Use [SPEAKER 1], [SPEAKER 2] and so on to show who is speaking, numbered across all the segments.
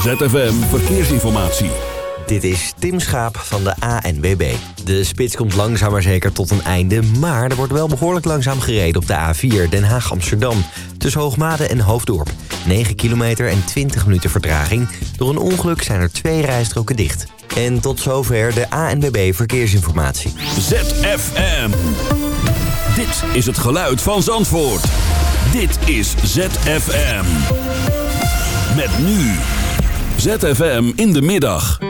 [SPEAKER 1] ZFM Verkeersinformatie.
[SPEAKER 2] Dit is Tim Schaap van de ANWB. De spits komt langzaam maar zeker tot een einde... maar er wordt wel behoorlijk langzaam gereden op de A4 Den Haag-Amsterdam. Tussen Hoogmade en Hoofddorp. 9 kilometer en 20 minuten vertraging. Door een ongeluk zijn er twee rijstroken dicht. En tot zover de ANWB Verkeersinformatie.
[SPEAKER 1] ZFM. Dit is het geluid van Zandvoort. Dit is ZFM. Met nu. ZFM in de middag.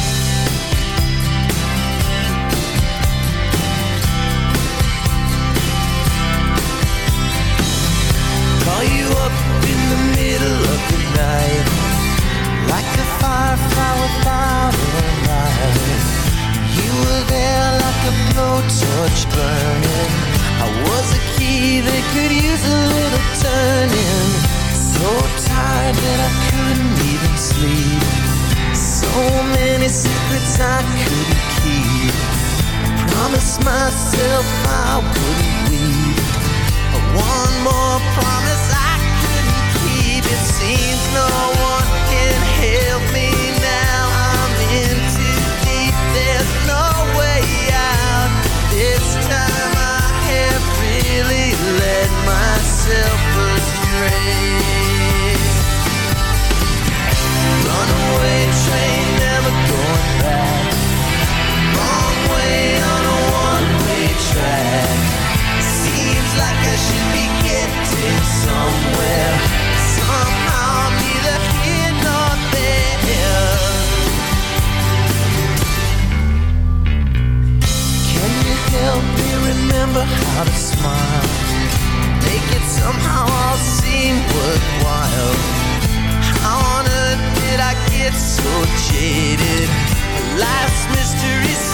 [SPEAKER 3] jaded. Life's mystery.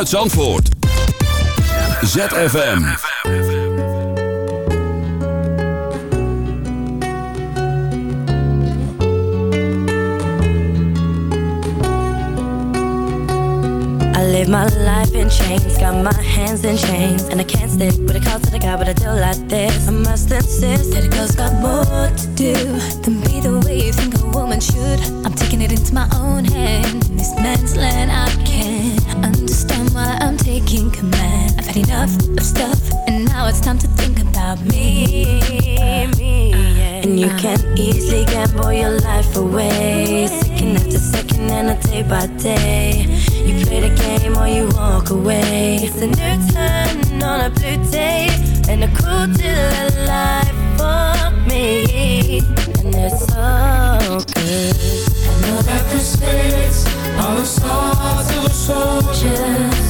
[SPEAKER 3] Vanuit Zandvoort. ZFM.
[SPEAKER 4] I live my life in chains, got my hands in chains, and I can't stick with a call to the guy, but I do like this. I must insist that a girl's got more to do than be the way you think a woman should. I'm taking it into my own hand. In this man's land, I can't understand why I'm taking command. I've had enough of stuff, and now it's time to think about me. me yeah. And you uh-huh. can easily gamble your life away, second after second, and a day by day. You play the game or you walk away. It's a new turn on a blue day, and a cool deal life for me, and it's so good. I know that the spirits are the swords the soldiers.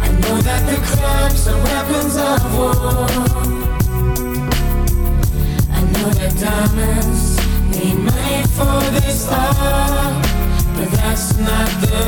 [SPEAKER 4] I know that the clubs are weapons of war. I know that diamonds mean money for this art, but that's not the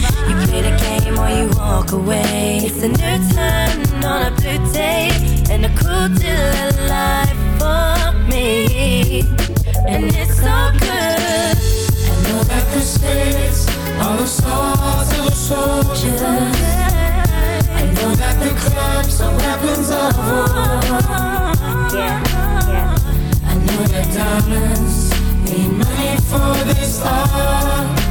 [SPEAKER 4] You play the game or you walk away. It's a new turn on a blue day and a cool deal of life for me. And it's so good. I know that the spirits are the swords of the soldiers. I know that the clubs are weapons of war. I know that diamonds need money for this art.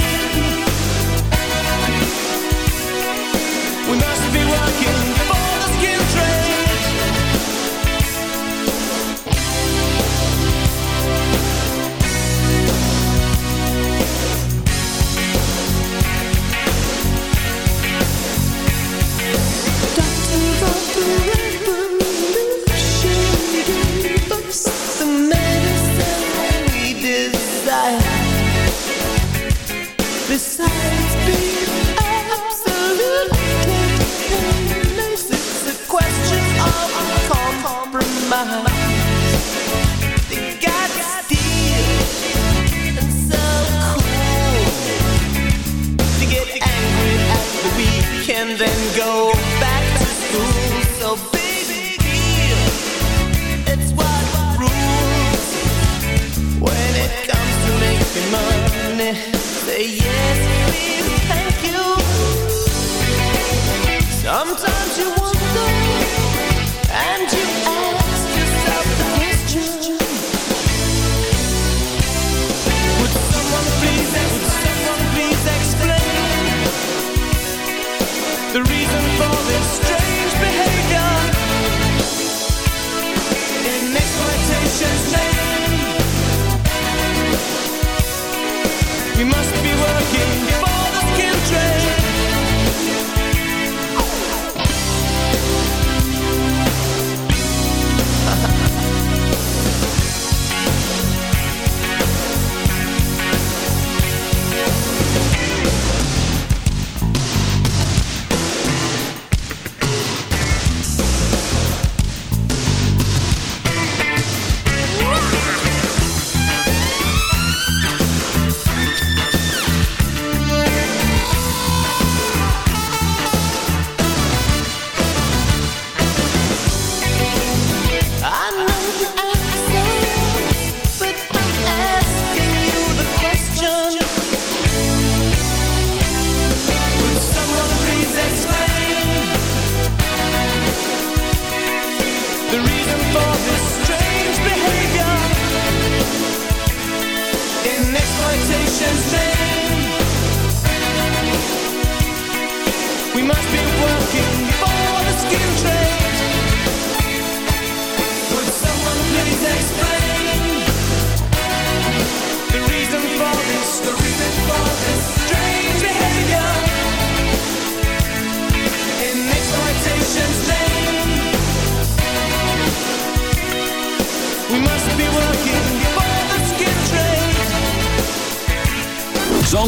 [SPEAKER 5] if you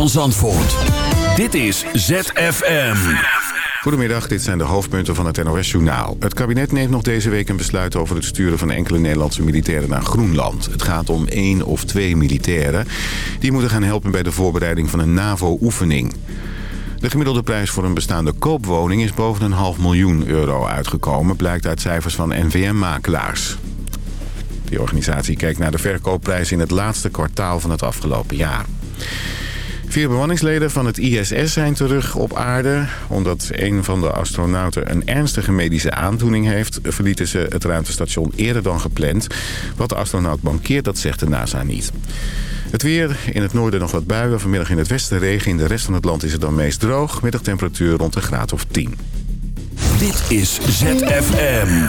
[SPEAKER 3] Van Zandvoort. Dit is ZFM.
[SPEAKER 6] Goedemiddag, dit zijn de hoofdpunten van het NOS-journaal. Het kabinet neemt nog deze week een besluit over het sturen van enkele Nederlandse militairen naar Groenland. Het gaat om één of twee militairen. Die moeten gaan helpen bij de voorbereiding van een NAVO-oefening. De gemiddelde prijs voor een bestaande koopwoning is boven een half miljoen euro uitgekomen... blijkt uit cijfers van NVM-makelaars. Die organisatie kijkt naar de verkoopprijs in het laatste kwartaal van het afgelopen jaar. Vier bemanningsleden van het ISS zijn terug op aarde. Omdat een van de astronauten een ernstige medische aandoening heeft... verlieten ze het ruimtestation eerder dan gepland. Wat de astronaut bankeert, dat zegt de NASA niet. Het weer, in het noorden nog wat buien, vanmiddag in het westen regen. In de rest van het land is het dan meest droog. Middagtemperatuur rond een graad of 10.
[SPEAKER 3] Dit is ZFM.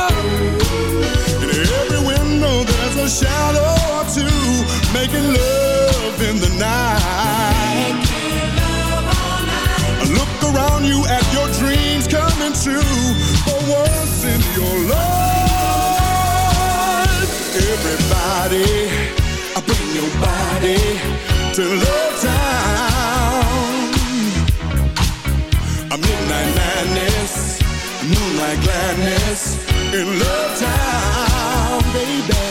[SPEAKER 7] A shadow or two, making love in the night. night. Look around you at your dreams coming true for once in your life. Everybody, I bring your body to Love Town. A midnight madness, moonlight gladness in Love Town, baby.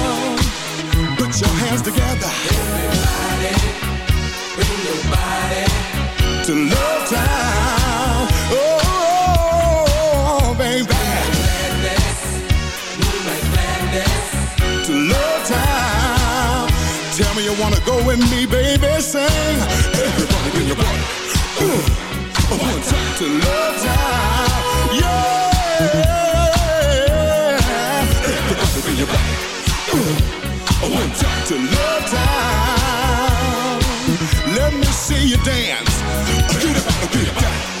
[SPEAKER 7] Put your hands together. Everybody, bring your body to Love Town. Oh, oh, oh, baby. To Love Town. Tell me you wanna go with me, baby. Sing. Everybody, bring your body. Ooh. One time to Love Town. Yeah. To Love Town. Let me see you dance. Get up, get up,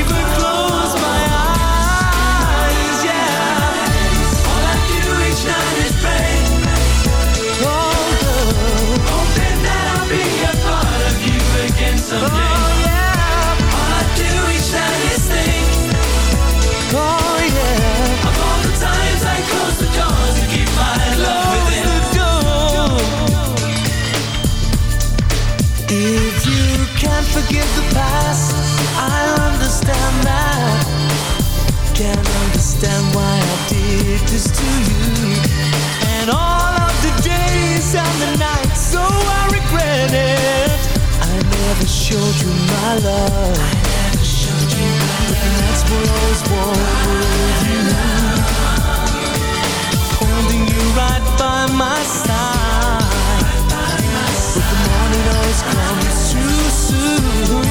[SPEAKER 8] understand why I did this to you. And all of the days and the nights So I regret it. I never showed
[SPEAKER 5] you my love. I never showed you my love. But that's what I always wanted you Holding you right by my side. But the morning always comes too
[SPEAKER 3] soon.